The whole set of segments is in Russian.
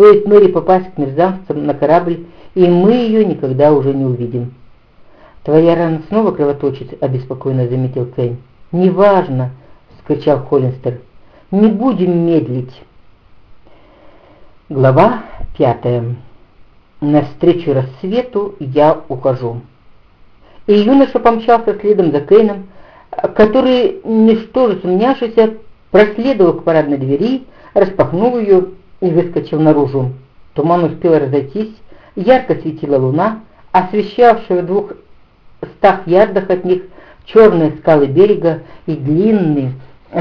Стоит Мэри попасть к мерзавцам на корабль, и мы ее никогда уже не увидим. «Твоя рана снова кровоточит», — обеспокоенно заметил Кейн. «Неважно», — скричал Холлинстер. «Не будем медлить». Глава пятая. Навстречу рассвету я ухожу. И юноша помчался следом за Кейном, который, ничто же сумняшися, проследовал к парадной двери, распахнул ее и выскочил наружу. Туман успел разойтись, ярко светила луна, освещавшая в двух стах ярдах от них черные скалы берега и длинный,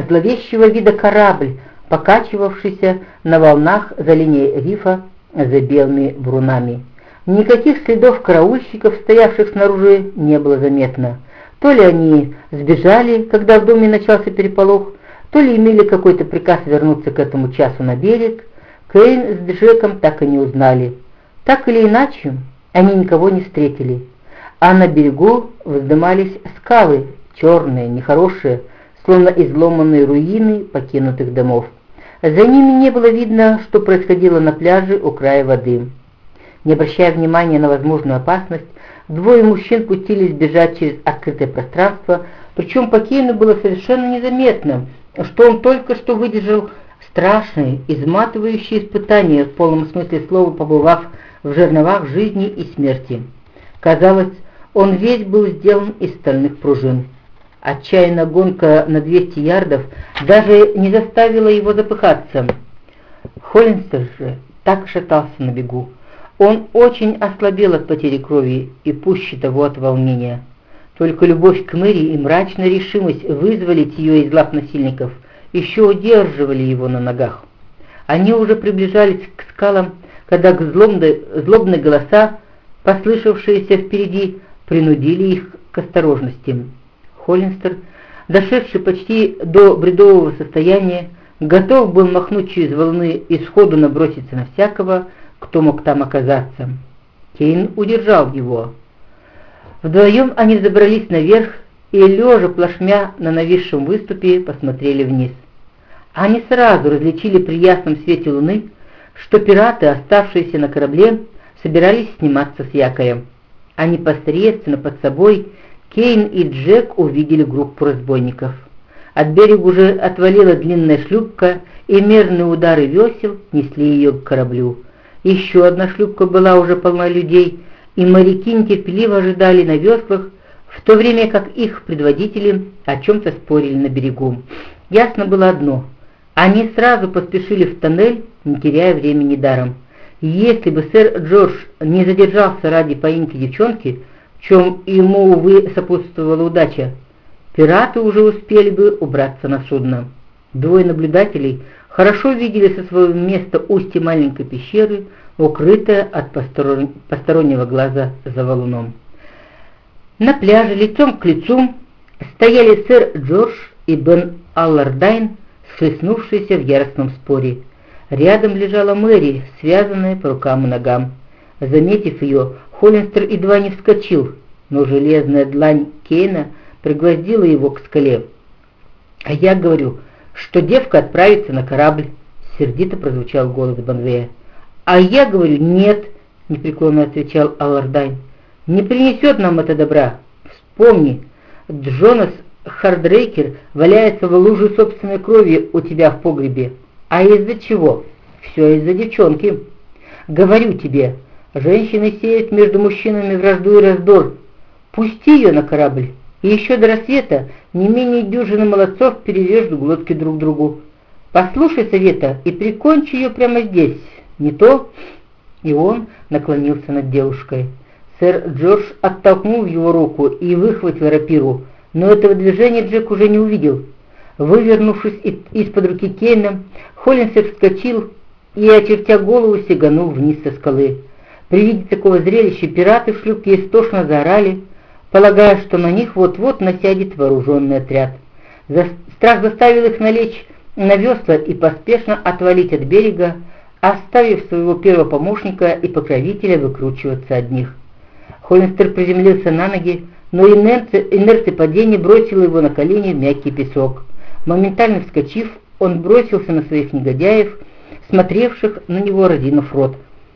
зловещего вида корабль, покачивавшийся на волнах за линией рифа за белыми брунами. Никаких следов караульщиков, стоявших снаружи, не было заметно. То ли они сбежали, когда в доме начался переполох, то ли имели какой-то приказ вернуться к этому часу на берег. Кейн с Джеком так и не узнали. Так или иначе, они никого не встретили. А на берегу вздымались скалы, черные, нехорошие, словно изломанные руины покинутых домов. За ними не было видно, что происходило на пляже у края воды. Не обращая внимания на возможную опасность, двое мужчин пустились бежать через открытое пространство, причем по Кейну было совершенно незаметно, что он только что выдержал страшные, изматывающие испытания, в полном смысле слова побывав в жерновах жизни и смерти. Казалось, он весь был сделан из стальных пружин. Отчаянная гонка на 200 ярдов даже не заставила его запыхаться. Холлинстер же так шатался на бегу. Он очень ослабел от потери крови и пуще того от волнения. Только любовь к Мэри и мрачная решимость вызволить ее из лап насильников еще удерживали его на ногах. Они уже приближались к скалам, когда злобные, злобные голоса, послышавшиеся впереди, принудили их к осторожности. Холлинстер, дошедший почти до бредового состояния, готов был махнуть через волны и сходу наброситься на всякого, кто мог там оказаться. Кейн удержал его. Вдвоем они забрались наверх и, лежа плашмя на нависшем выступе, посмотрели вниз. Они сразу различили при ясном свете луны, что пираты, оставшиеся на корабле, собирались сниматься с якоря. А непосредственно под собой Кейн и Джек увидели группу разбойников. От берега уже отвалила длинная шлюпка, и мерные удары весел несли ее к кораблю. Еще одна шлюпка была уже полна людей, и моряки нетерпеливо ожидали на веслах, в то время как их предводители о чем-то спорили на берегу. Ясно было одно — они сразу поспешили в тоннель, не теряя времени даром. Если бы сэр Джордж не задержался ради поимки девчонки, в чем ему, увы, сопутствовала удача, пираты уже успели бы убраться на судно. Двое наблюдателей хорошо видели со своего места устье маленькой пещеры, укрытое от постороннего глаза за валуном. На пляже лицом к лицу стояли сэр Джордж и Бен Аллардайн, схлестнувшиеся в яростном споре. Рядом лежала Мэри, связанная по рукам и ногам. Заметив ее, Холлинстер едва не вскочил, но железная длань Кейна пригвоздила его к скале. «А я говорю, что девка отправится на корабль», — сердито прозвучал голос Банвея. «А я говорю, нет», — непреклонно отвечал Аллардайн. «Не принесет нам это добра. Вспомни, Джонас Хардрейкер валяется в луже собственной крови у тебя в погребе. А из-за чего? Все из-за девчонки. Говорю тебе, женщины сеют между мужчинами вражду и раздор. Пусти ее на корабль, и еще до рассвета не менее дюжины молодцов перережут глотки друг другу. Послушай совета и прикончи ее прямо здесь. Не то...» И он наклонился над девушкой. Сэр Джордж оттолкнул его руку и выхватил рапиру, но этого движения Джек уже не увидел. Вывернувшись из-под руки Кейна, Холлинсер вскочил и, очертя голову, сиганул вниз со скалы. При виде такого зрелища пираты в шлюпке истошно заорали, полагая, что на них вот-вот насядет вооруженный отряд. За... Страх заставил их налечь на весла и поспешно отвалить от берега, оставив своего первого помощника и покровителя выкручиваться от них. Холлинстер приземлился на ноги, но инерция, инерция падения бросила его на колени в мягкий песок. Моментально вскочив, он бросился на своих негодяев, смотревших на него разинув рот.